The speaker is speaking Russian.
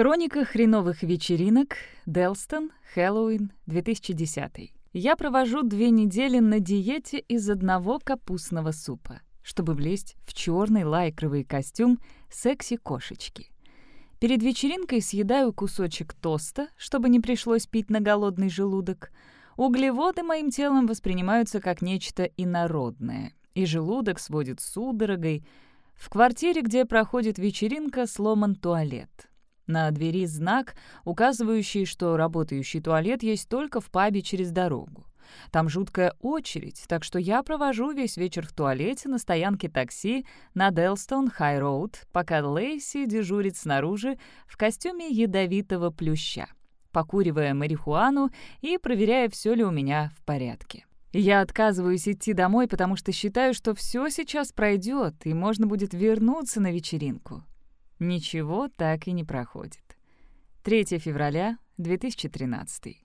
Хроника хреновых вечеринок, Делстон, Хэллоуин, 2010. Я провожу две недели на диете из одного капустного супа, чтобы влезть в черный лайкровый костюм секси-кошечки. Перед вечеринкой съедаю кусочек тоста, чтобы не пришлось пить на голодный желудок. Углеводы моим телом воспринимаются как нечто инородное, и желудок сводит судорогой. В квартире, где проходит вечеринка, сломан туалет. На двери знак, указывающий, что работающий туалет есть только в пабе через дорогу. Там жуткая очередь, так что я провожу весь вечер в туалете на стоянке такси на Делстон Хай Роуд, пока Лейси дежурит снаружи в костюме ядовитого плюща, покуривая марихуану и проверяя, все ли у меня в порядке. Я отказываюсь идти домой, потому что считаю, что все сейчас пройдет, и можно будет вернуться на вечеринку. Ничего так и не проходит. 3 февраля 2013